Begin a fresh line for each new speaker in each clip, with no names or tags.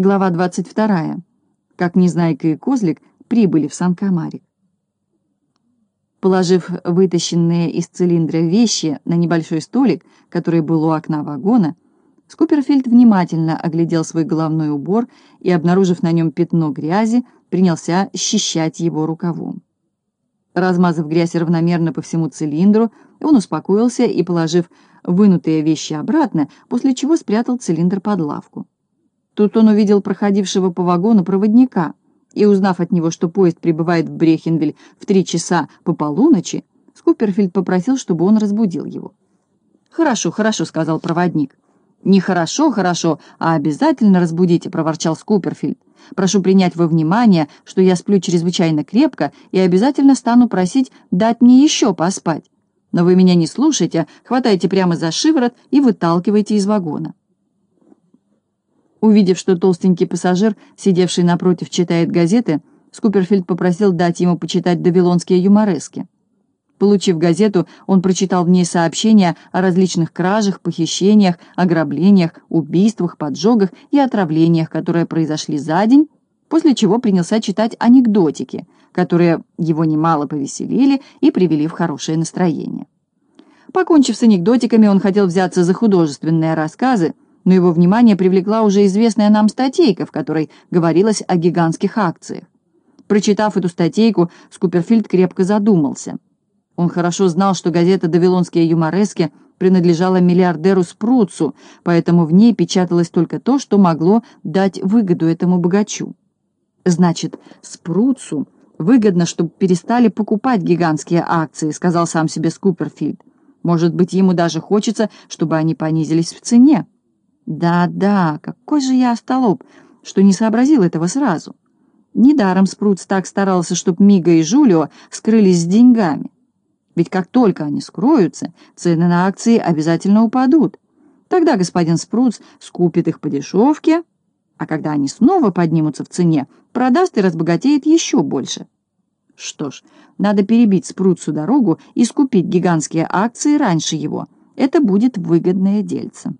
Глава 22. Как Незнайка и Козлик прибыли в Сан-Камарик. Положив вытащенные из цилиндра вещи на небольшой столик, который был у окна вагона, Скуперфильд внимательно оглядел свой головной убор и, обнаружив на нем пятно грязи, принялся счищать его рукавом. Размазав грязь равномерно по всему цилиндру, он успокоился и, положив вынутые вещи обратно, после чего спрятал цилиндр под лавку. Тут он увидел проходившего по вагону проводника, и, узнав от него, что поезд прибывает в Брехенвиль в три часа по полуночи, Скуперфильд попросил, чтобы он разбудил его. «Хорошо, хорошо», — сказал проводник. «Не хорошо, хорошо, а обязательно разбудите», — проворчал Скуперфильд. «Прошу принять во внимание, что я сплю чрезвычайно крепко и обязательно стану просить дать мне еще поспать. Но вы меня не слушаете, хватайте прямо за шиворот и выталкивайте из вагона». Увидев, что толстенький пассажир, сидевший напротив, читает газеты, Скуперфильд попросил дать ему почитать давилонские юморески. Получив газету, он прочитал в ней сообщения о различных кражах, похищениях, ограблениях, убийствах, поджогах и отравлениях, которые произошли за день, после чего принялся читать анекдотики, которые его немало повеселили и привели в хорошее настроение. Покончив с анекдотиками, он хотел взяться за художественные рассказы, но его внимание привлекла уже известная нам статейка, в которой говорилось о гигантских акциях. Прочитав эту статейку, Скуперфильд крепко задумался. Он хорошо знал, что газета «Давилонские юморески» принадлежала миллиардеру Спруцу, поэтому в ней печаталось только то, что могло дать выгоду этому богачу. Значит, Спруцу выгодно, чтобы перестали покупать гигантские акции, сказал сам себе Скуперфильд. Может быть, ему даже хочется, чтобы они понизились в цене. Да-да, какой же я остолоп, что не сообразил этого сразу. Недаром Спруц так старался, чтобы Мига и Жулио скрылись с деньгами. Ведь как только они скроются, цены на акции обязательно упадут. Тогда господин Спруц скупит их по дешевке, а когда они снова поднимутся в цене, продаст и разбогатеет еще больше. Что ж, надо перебить Спруцу дорогу и скупить гигантские акции раньше его. Это будет выгодное дельце.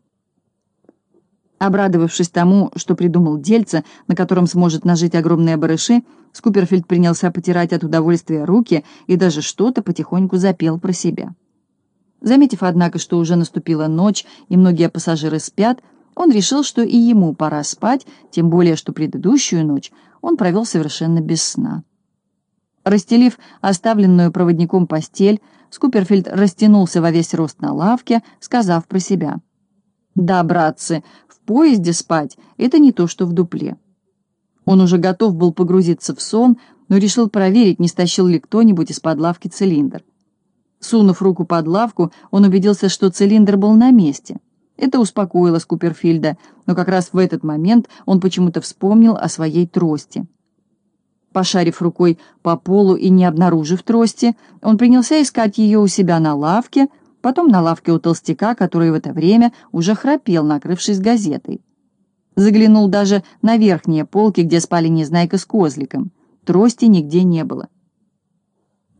Обрадовавшись тому, что придумал дельце, на котором сможет нажить огромные барыши, Скуперфильд принялся потирать от удовольствия руки и даже что-то потихоньку запел про себя. Заметив, однако, что уже наступила ночь и многие пассажиры спят, он решил, что и ему пора спать, тем более, что предыдущую ночь он провел совершенно без сна. Расстелив оставленную проводником постель, Скуперфильд растянулся во весь рост на лавке, сказав про себя. «Да, братцы, поезде спать — это не то, что в дупле. Он уже готов был погрузиться в сон, но решил проверить, не стащил ли кто-нибудь из-под лавки цилиндр. Сунув руку под лавку, он убедился, что цилиндр был на месте. Это успокоило Скуперфильда, но как раз в этот момент он почему-то вспомнил о своей трости. Пошарив рукой по полу и не обнаружив трости, он принялся искать ее у себя на лавке, потом на лавке у толстяка, который в это время уже храпел, накрывшись газетой. Заглянул даже на верхние полки, где спали Незнайка с козликом. Трости нигде не было.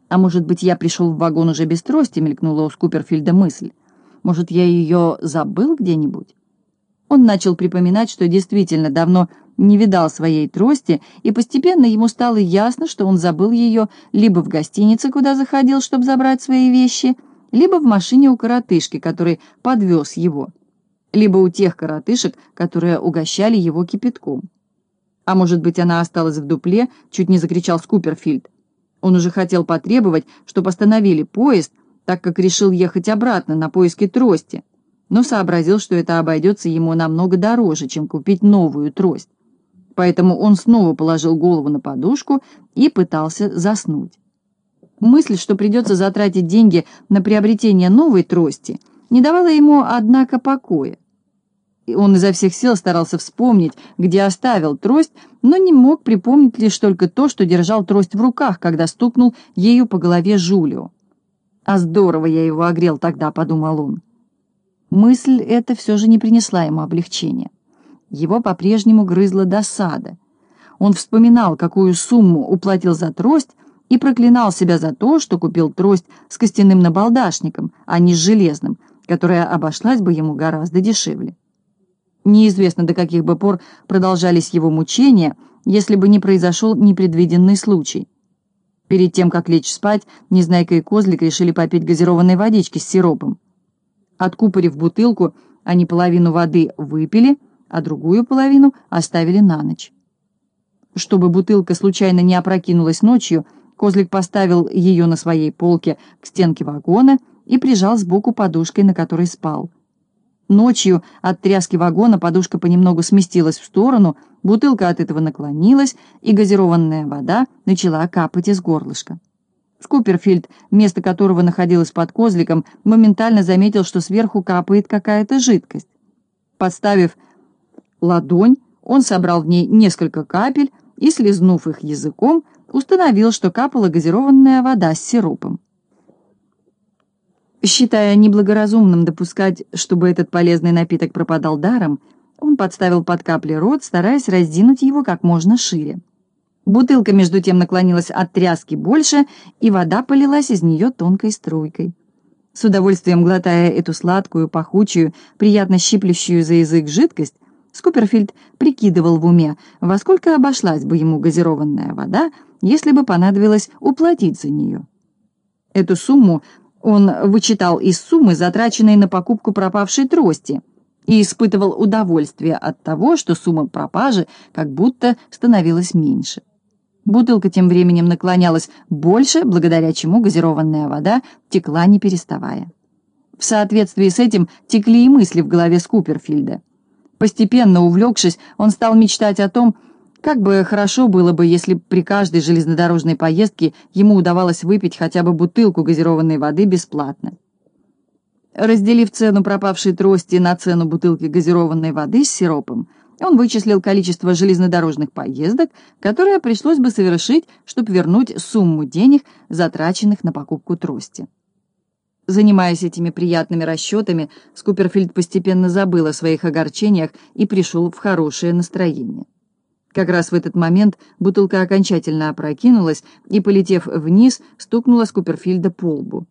«А может быть, я пришел в вагон уже без трости?» — мелькнула у Скуперфильда мысль. «Может, я ее забыл где-нибудь?» Он начал припоминать, что действительно давно не видал своей трости, и постепенно ему стало ясно, что он забыл ее либо в гостинице, куда заходил, чтобы забрать свои вещи, либо в машине у коротышки, который подвез его, либо у тех коротышек, которые угощали его кипятком. А может быть, она осталась в дупле, чуть не закричал Скуперфильд. Он уже хотел потребовать, чтобы остановили поезд, так как решил ехать обратно на поиски трости, но сообразил, что это обойдется ему намного дороже, чем купить новую трость. Поэтому он снова положил голову на подушку и пытался заснуть. Мысль, что придется затратить деньги на приобретение новой трости, не давала ему, однако, покоя. Он изо всех сил старался вспомнить, где оставил трость, но не мог припомнить лишь только то, что держал трость в руках, когда стукнул ею по голове Жулио. «А здорово я его огрел тогда», — подумал он. Мысль эта все же не принесла ему облегчения. Его по-прежнему грызла досада. Он вспоминал, какую сумму уплатил за трость, и проклинал себя за то, что купил трость с костяным набалдашником, а не с железным, которая обошлась бы ему гораздо дешевле. Неизвестно, до каких бы пор продолжались его мучения, если бы не произошел непредвиденный случай. Перед тем, как лечь спать, Незнайка и Козлик решили попить газированной водички с сиропом. Откупорив бутылку, они половину воды выпили, а другую половину оставили на ночь. Чтобы бутылка случайно не опрокинулась ночью, Козлик поставил ее на своей полке к стенке вагона и прижал сбоку подушкой, на которой спал. Ночью от тряски вагона подушка понемногу сместилась в сторону, бутылка от этого наклонилась, и газированная вода начала капать из горлышка. Скуперфильд, место которого находилось под козликом, моментально заметил, что сверху капает какая-то жидкость. Подставив ладонь, он собрал в ней несколько капель и, слезнув их языком, установил, что капала газированная вода с сиропом. Считая неблагоразумным допускать, чтобы этот полезный напиток пропадал даром, он подставил под капли рот, стараясь раздвинуть его как можно шире. Бутылка, между тем, наклонилась от тряски больше, и вода полилась из нее тонкой струйкой. С удовольствием глотая эту сладкую, пахучую, приятно щиплющую за язык жидкость, Скуперфильд прикидывал в уме, во сколько обошлась бы ему газированная вода, если бы понадобилось уплатить за нее. Эту сумму он вычитал из суммы, затраченной на покупку пропавшей трости, и испытывал удовольствие от того, что сумма пропажи как будто становилась меньше. Бутылка тем временем наклонялась больше, благодаря чему газированная вода текла не переставая. В соответствии с этим текли и мысли в голове Скуперфильда. Постепенно увлекшись, он стал мечтать о том, как бы хорошо было бы, если при каждой железнодорожной поездке ему удавалось выпить хотя бы бутылку газированной воды бесплатно. Разделив цену пропавшей трости на цену бутылки газированной воды с сиропом, он вычислил количество железнодорожных поездок, которые пришлось бы совершить, чтобы вернуть сумму денег, затраченных на покупку трости. Занимаясь этими приятными расчетами, Скуперфильд постепенно забыл о своих огорчениях и пришел в хорошее настроение. Как раз в этот момент бутылка окончательно опрокинулась и, полетев вниз, стукнула Скуперфильда по лбу.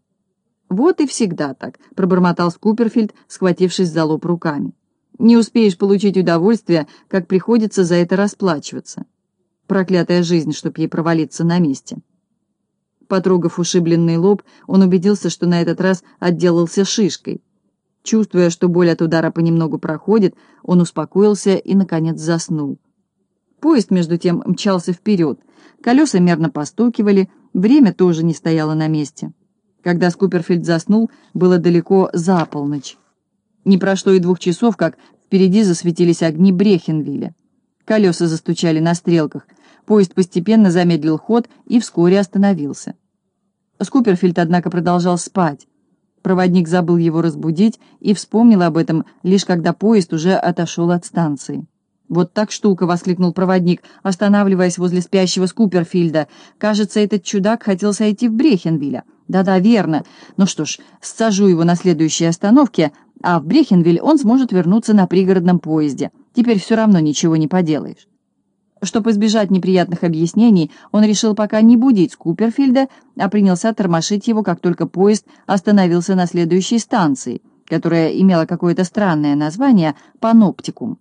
«Вот и всегда так», — пробормотал Скуперфильд, схватившись за лоб руками. «Не успеешь получить удовольствие, как приходится за это расплачиваться. Проклятая жизнь, чтоб ей провалиться на месте». Потрогав ушибленный лоб, он убедился, что на этот раз отделался шишкой. Чувствуя, что боль от удара понемногу проходит, он успокоился и, наконец, заснул. Поезд, между тем, мчался вперед. Колеса мерно постукивали, время тоже не стояло на месте. Когда Скуперфильд заснул, было далеко за полночь. Не прошло и двух часов, как впереди засветились огни Брехенвилля. Колеса застучали на стрелках, Поезд постепенно замедлил ход и вскоре остановился. Скуперфильд, однако, продолжал спать. Проводник забыл его разбудить и вспомнил об этом, лишь когда поезд уже отошел от станции. «Вот так штука!» — воскликнул проводник, останавливаясь возле спящего Скуперфильда. «Кажется, этот чудак хотел сойти в Брехенвилля». «Да-да, верно. Ну что ж, сажу его на следующей остановке, а в Брехенвиль он сможет вернуться на пригородном поезде. Теперь все равно ничего не поделаешь». Чтобы избежать неприятных объяснений, он решил пока не будить Скуперфильда, а принялся тормошить его, как только поезд остановился на следующей станции, которая имела какое-то странное название «Паноптикум».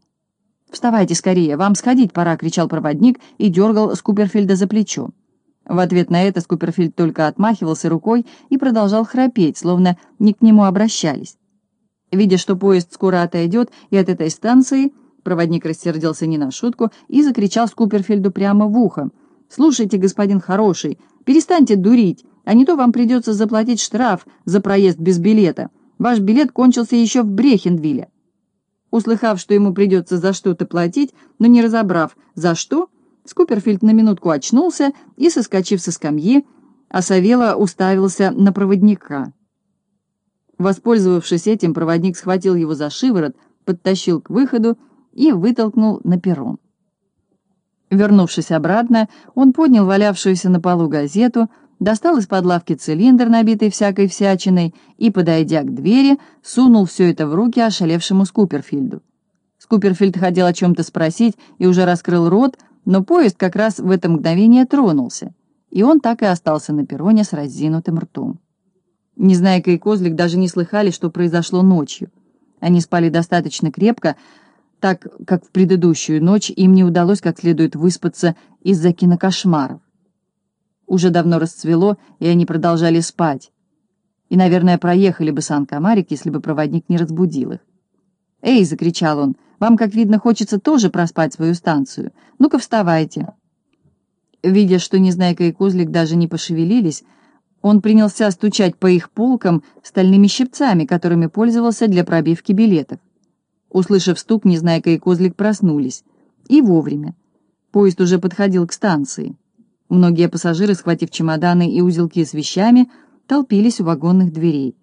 «Вставайте скорее, вам сходить пора!» — кричал проводник и дергал Скуперфильда за плечо. В ответ на это Скуперфильд только отмахивался рукой и продолжал храпеть, словно не к нему обращались. Видя, что поезд скоро отойдет и от этой станции, Проводник рассердился не на шутку и закричал Скуперфельду прямо в ухо. «Слушайте, господин хороший, перестаньте дурить, а не то вам придется заплатить штраф за проезд без билета. Ваш билет кончился еще в Брехенвилле». Услыхав, что ему придется за что-то платить, но не разобрав, за что, Скуперфильд на минутку очнулся и, соскочив со скамьи, осовело уставился на проводника. Воспользовавшись этим, проводник схватил его за шиворот, подтащил к выходу и вытолкнул на перрон. Вернувшись обратно, он поднял валявшуюся на полу газету, достал из-под лавки цилиндр, набитый всякой всячиной, и, подойдя к двери, сунул все это в руки ошалевшему Скуперфильду. Скуперфильд хотел о чем-то спросить и уже раскрыл рот, но поезд как раз в это мгновение тронулся, и он так и остался на перроне с разинутым ртом. Незнайка и Козлик даже не слыхали, что произошло ночью. Они спали достаточно крепко, так как в предыдущую ночь им не удалось как следует выспаться из-за кинокошмаров. Уже давно расцвело, и они продолжали спать. И, наверное, проехали бы Сан-Камарик, если бы проводник не разбудил их. «Эй!» — закричал он. «Вам, как видно, хочется тоже проспать свою станцию. Ну-ка, вставайте!» Видя, что Незнайка и Козлик даже не пошевелились, он принялся стучать по их полкам стальными щипцами, которыми пользовался для пробивки билетов. Услышав стук, Незнайка и Козлик проснулись. И вовремя. Поезд уже подходил к станции. Многие пассажиры, схватив чемоданы и узелки с вещами, толпились у вагонных дверей.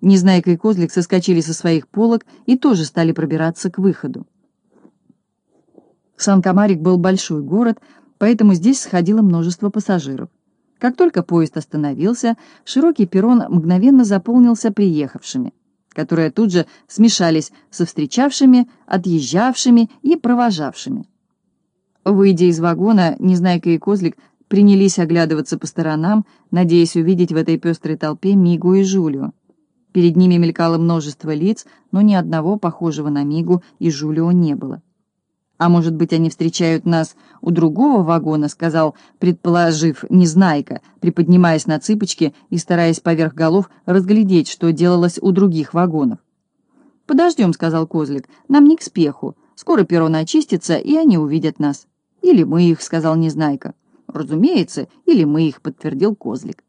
Незнайка и Козлик соскочили со своих полок и тоже стали пробираться к выходу. Сан-Камарик был большой город, поэтому здесь сходило множество пассажиров. Как только поезд остановился, широкий перрон мгновенно заполнился приехавшими, которые тут же смешались со встречавшими, отъезжавшими и провожавшими. Выйдя из вагона, Незнайка и Козлик принялись оглядываться по сторонам, надеясь увидеть в этой пестрой толпе Мигу и Жулио. Перед ними мелькало множество лиц, но ни одного похожего на Мигу и Жулио не было. «А может быть, они встречают нас у другого вагона», — сказал, предположив Незнайка, приподнимаясь на цыпочки и стараясь поверх голов разглядеть, что делалось у других вагонов. «Подождем», — сказал Козлик, — «нам не к спеху. Скоро перрон очистится, и они увидят нас». «Или мы их», — сказал Незнайка. «Разумеется, или мы их», — подтвердил Козлик.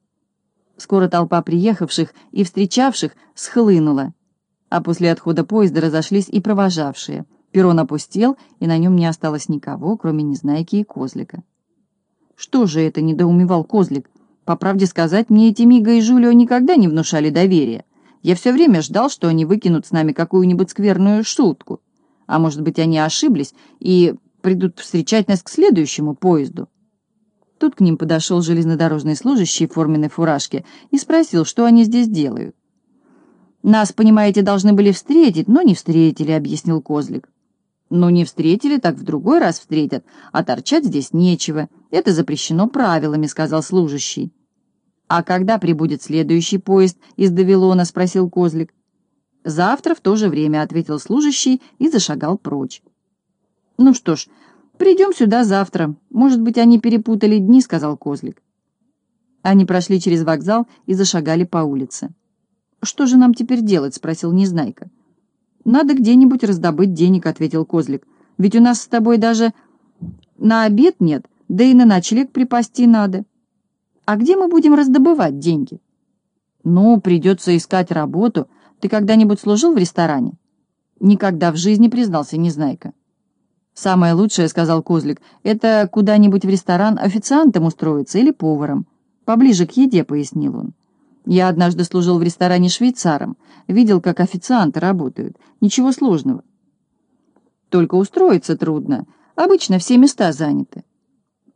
Скоро толпа приехавших и встречавших схлынула, а после отхода поезда разошлись и провожавшие. Перрон опустел, и на нем не осталось никого, кроме Незнайки и Козлика. «Что же это?» — недоумевал Козлик. «По правде сказать, мне эти Мига и Жулио никогда не внушали доверия. Я все время ждал, что они выкинут с нами какую-нибудь скверную шутку. А может быть, они ошиблись и придут встречать нас к следующему поезду». Тут к ним подошел железнодорожный служащий в форменной фуражке и спросил, что они здесь делают. «Нас, понимаете, должны были встретить, но не встретили», — объяснил Козлик. «Ну, не встретили, так в другой раз встретят, а торчать здесь нечего. Это запрещено правилами», — сказал служащий. «А когда прибудет следующий поезд из Давилона?» — спросил Козлик. «Завтра в то же время», — ответил служащий и зашагал прочь. «Ну что ж, «Придем сюда завтра. Может быть, они перепутали дни», — сказал Козлик. Они прошли через вокзал и зашагали по улице. «Что же нам теперь делать?» — спросил Незнайка. «Надо где-нибудь раздобыть денег», — ответил Козлик. «Ведь у нас с тобой даже на обед нет, да и на ночлег припасти надо. А где мы будем раздобывать деньги?» «Ну, придется искать работу. Ты когда-нибудь служил в ресторане?» «Никогда в жизни», — признался Незнайка. «Самое лучшее, — сказал Козлик, — это куда-нибудь в ресторан официантом устроиться или поваром. Поближе к еде, — пояснил он. Я однажды служил в ресторане швейцаром, видел, как официанты работают. Ничего сложного. Только устроиться трудно. Обычно все места заняты.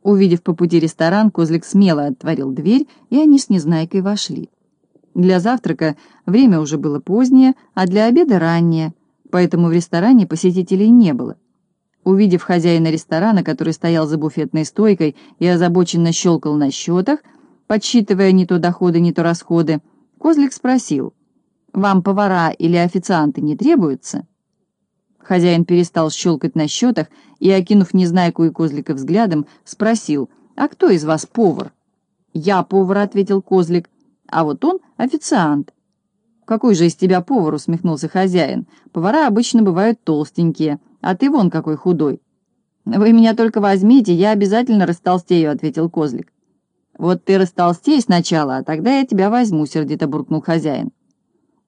Увидев по пути ресторан, Козлик смело отворил дверь, и они с Незнайкой вошли. Для завтрака время уже было позднее, а для обеда раннее, поэтому в ресторане посетителей не было. Увидев хозяина ресторана, который стоял за буфетной стойкой и озабоченно щелкал на счетах, подсчитывая не то доходы, не то расходы, Козлик спросил, «Вам повара или официанты не требуются?» Хозяин перестал щелкать на счетах и, окинув Незнайку и Козлика взглядом, спросил, «А кто из вас повар?» «Я повар», — ответил Козлик, «а вот он официант». «Какой же из тебя повар?» — усмехнулся хозяин. «Повара обычно бывают толстенькие, а ты вон какой худой». «Вы меня только возьмите, я обязательно растолстею», — ответил Козлик. «Вот ты растолстей сначала, а тогда я тебя возьму», — сердито буркнул хозяин.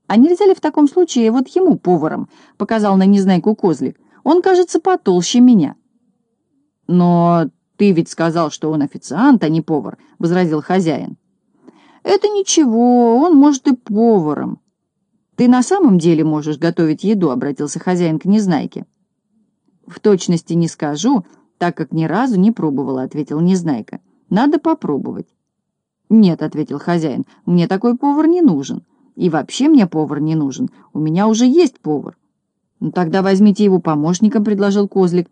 «А нельзя ли в таком случае вот ему поваром?» — показал на Незнайку Козлик. «Он, кажется, потолще меня». «Но ты ведь сказал, что он официант, а не повар», — возразил хозяин. «Это ничего, он может и поваром. «Ты на самом деле можешь готовить еду?» — обратился хозяин к Незнайке. «В точности не скажу, так как ни разу не пробовала», — ответил Незнайка. «Надо попробовать». «Нет», — ответил хозяин, — «мне такой повар не нужен. И вообще мне повар не нужен. У меня уже есть повар». «Ну тогда возьмите его помощником», — предложил Козлик.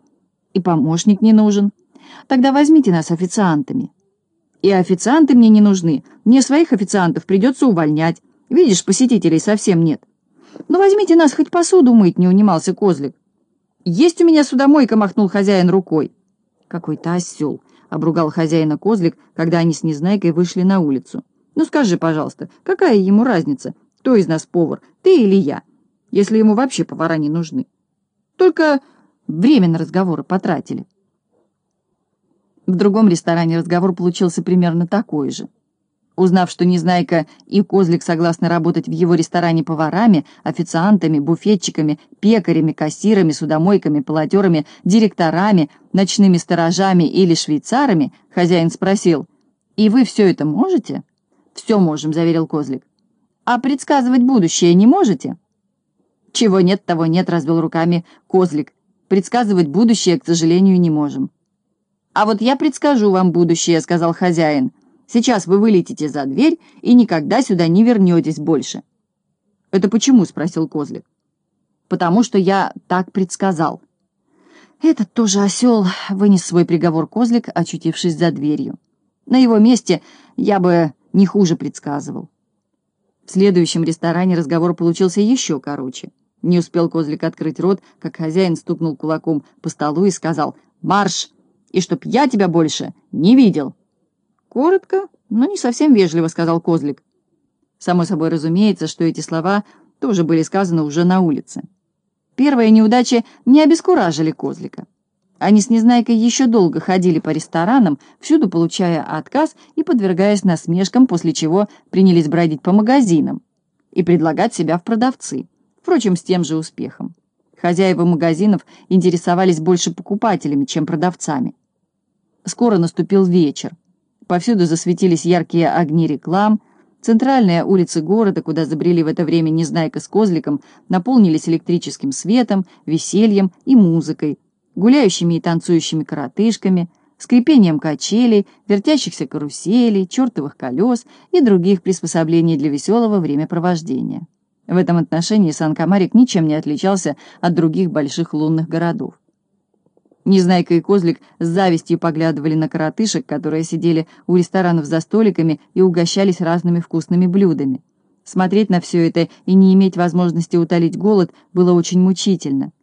«И помощник не нужен. Тогда возьмите нас официантами». «И официанты мне не нужны. Мне своих официантов придется увольнять. Видишь, посетителей совсем нет. Ну, возьмите нас, хоть посуду мыть, не унимался козлик. «Есть у меня судомойка!» — махнул хозяин рукой. «Какой-то осел!» — обругал хозяина козлик, когда они с Незнайкой вышли на улицу. «Ну скажи, пожалуйста, какая ему разница, кто из нас повар, ты или я, если ему вообще повара не нужны? Только время на разговоры потратили». В другом ресторане разговор получился примерно такой же. Узнав, что Незнайка и Козлик согласны работать в его ресторане поварами, официантами, буфетчиками, пекарями, кассирами, судомойками, полотерами, директорами, ночными сторожами или швейцарами, хозяин спросил, «И вы все это можете?» «Все можем», — заверил Козлик. «А предсказывать будущее не можете?» «Чего нет, того нет», — развел руками Козлик. «Предсказывать будущее, к сожалению, не можем». «А вот я предскажу вам будущее», — сказал хозяин. Сейчас вы вылетите за дверь и никогда сюда не вернетесь больше». «Это почему?» — спросил Козлик. «Потому что я так предсказал». «Этот тоже осел», — вынес свой приговор Козлик, очутившись за дверью. «На его месте я бы не хуже предсказывал». В следующем ресторане разговор получился еще короче. Не успел Козлик открыть рот, как хозяин стукнул кулаком по столу и сказал «Марш! И чтоб я тебя больше не видел!» «Коротко, но не совсем вежливо», — сказал Козлик. Само собой разумеется, что эти слова тоже были сказаны уже на улице. Первые неудачи не обескуражили Козлика. Они с Незнайкой еще долго ходили по ресторанам, всюду получая отказ и подвергаясь насмешкам, после чего принялись бродить по магазинам и предлагать себя в продавцы, впрочем, с тем же успехом. Хозяева магазинов интересовались больше покупателями, чем продавцами. Скоро наступил вечер. Повсюду засветились яркие огни реклам. Центральные улицы города, куда забрели в это время Незнайка с Козликом, наполнились электрическим светом, весельем и музыкой, гуляющими и танцующими коротышками, скрипением качелей, вертящихся каруселей, чертовых колес и других приспособлений для веселого времяпровождения. В этом отношении Сан-Камарик ничем не отличался от других больших лунных городов. Незнайка и Козлик с завистью поглядывали на коротышек, которые сидели у ресторанов за столиками и угощались разными вкусными блюдами. Смотреть на все это и не иметь возможности утолить голод было очень мучительно.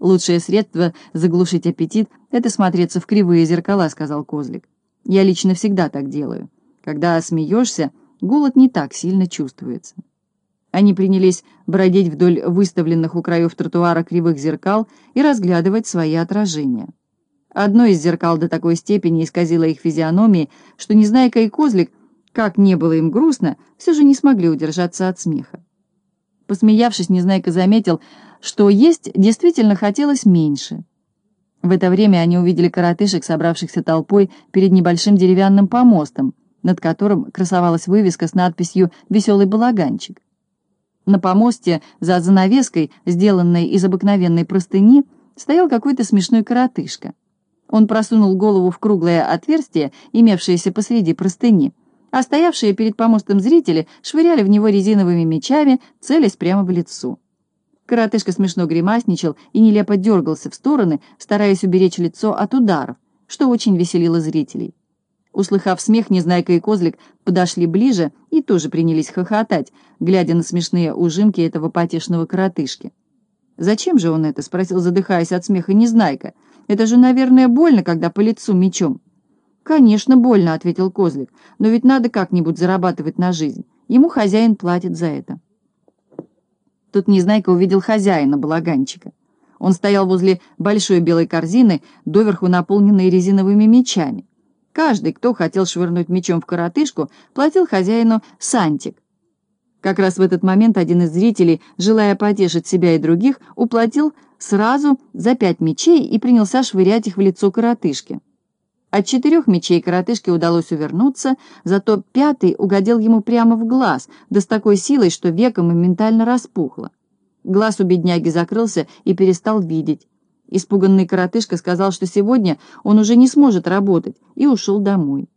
«Лучшее средство заглушить аппетит — это смотреться в кривые зеркала», — сказал Козлик. «Я лично всегда так делаю. Когда смеешься, голод не так сильно чувствуется». Они принялись бродить вдоль выставленных у краев тротуара кривых зеркал и разглядывать свои отражения. Одно из зеркал до такой степени исказило их физиономии, что Незнайка и Козлик, как не было им грустно, все же не смогли удержаться от смеха. Посмеявшись, Незнайка заметил, что есть действительно хотелось меньше. В это время они увидели коротышек, собравшихся толпой перед небольшим деревянным помостом, над которым красовалась вывеска с надписью «Веселый балаганчик». На помосте за занавеской, сделанной из обыкновенной простыни, стоял какой-то смешной коротышка. Он просунул голову в круглое отверстие, имевшееся посреди простыни, а стоявшие перед помостом зрители швыряли в него резиновыми мечами, целясь прямо в лицо. Коротышка смешно гримасничал и нелепо дергался в стороны, стараясь уберечь лицо от ударов, что очень веселило зрителей. Услыхав смех, Незнайка и Козлик подошли ближе и тоже принялись хохотать, глядя на смешные ужимки этого потешного коротышки. «Зачем же он это?» — спросил, задыхаясь от смеха Незнайка. «Это же, наверное, больно, когда по лицу мечом». «Конечно, больно», — ответил Козлик. «Но ведь надо как-нибудь зарабатывать на жизнь. Ему хозяин платит за это». Тут Незнайка увидел хозяина, балаганчика. Он стоял возле большой белой корзины, доверху наполненной резиновыми мечами. Каждый, кто хотел швырнуть мечом в коротышку, платил хозяину сантик. Как раз в этот момент один из зрителей, желая потешить себя и других, уплатил сразу за пять мечей и принялся швырять их в лицо коротышки. От четырех мечей коротышке удалось увернуться, зато пятый угодил ему прямо в глаз, да с такой силой, что веко моментально распухло. Глаз у бедняги закрылся и перестал видеть. Испуганный коротышка сказал, что сегодня он уже не сможет работать, и ушел домой.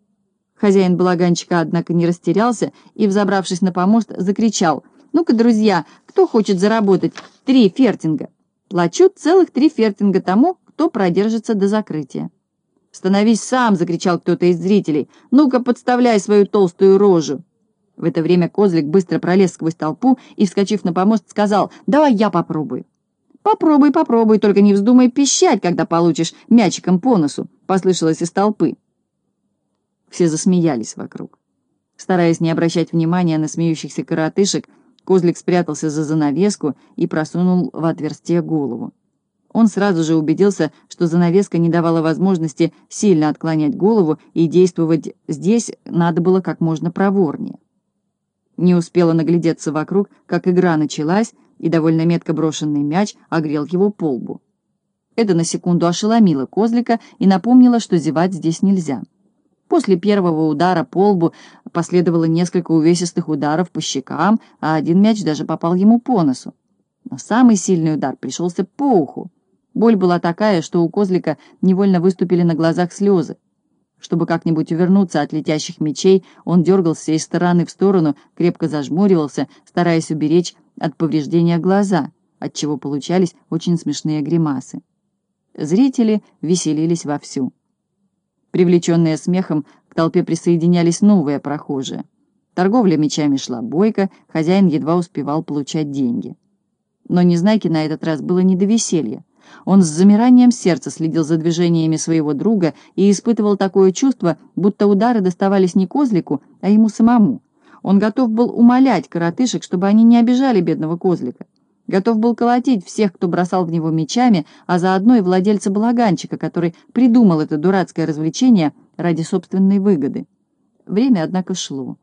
Хозяин балаганчика, однако, не растерялся и, взобравшись на помост, закричал «Ну-ка, друзья, кто хочет заработать три фертинга? Плачу целых три фертинга тому, кто продержится до закрытия». «Становись сам!» — закричал кто-то из зрителей. «Ну-ка, подставляй свою толстую рожу!» В это время козлик быстро пролез сквозь толпу и, вскочив на помост, сказал «Давай я попробую». «Попробуй, попробуй, только не вздумай пищать, когда получишь мячиком по носу», — послышалось из толпы. Все засмеялись вокруг. Стараясь не обращать внимания на смеющихся коротышек, Козлик спрятался за занавеску и просунул в отверстие голову. Он сразу же убедился, что занавеска не давала возможности сильно отклонять голову, и действовать здесь надо было как можно проворнее. Не успела наглядеться вокруг, как игра началась, и довольно метко брошенный мяч огрел его по лбу. Это на секунду ошеломило козлика и напомнило, что зевать здесь нельзя. После первого удара по лбу последовало несколько увесистых ударов по щекам, а один мяч даже попал ему по носу. Но самый сильный удар пришелся по уху. Боль была такая, что у козлика невольно выступили на глазах слезы. Чтобы как-нибудь увернуться от летящих мечей, он дергался из стороны в сторону, крепко зажмуривался, стараясь уберечь от повреждения глаза, отчего получались очень смешные гримасы. Зрители веселились вовсю. Привлеченные смехом, к толпе присоединялись новые прохожие. Торговля мечами шла бойко, хозяин едва успевал получать деньги. Но Незнайке на этот раз было не до веселья. Он с замиранием сердца следил за движениями своего друга и испытывал такое чувство, будто удары доставались не козлику, а ему самому. Он готов был умолять коротышек, чтобы они не обижали бедного козлика. Готов был колотить всех, кто бросал в него мечами, а заодно и владельца балаганчика, который придумал это дурацкое развлечение ради собственной выгоды. Время, однако, шло.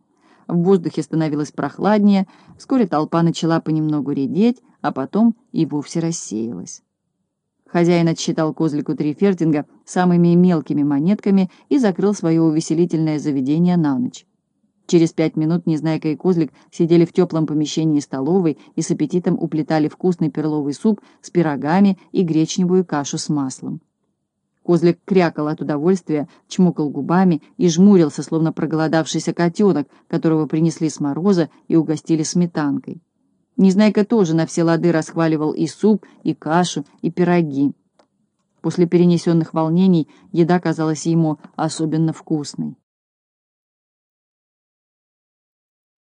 В воздухе становилось прохладнее, вскоре толпа начала понемногу редеть, а потом и вовсе рассеялась. Хозяин отсчитал козлику три фертинга самыми мелкими монетками и закрыл свое увеселительное заведение на ночь. Через пять минут Незнайка и Козлик сидели в теплом помещении столовой и с аппетитом уплетали вкусный перловый суп с пирогами и гречневую кашу с маслом. Козлик крякал от удовольствия, чмокал губами и жмурился, словно проголодавшийся котенок, которого принесли с мороза и угостили сметанкой. Незнайка тоже на все лады расхваливал и суп, и кашу, и пироги. После перенесенных волнений еда казалась ему особенно вкусной.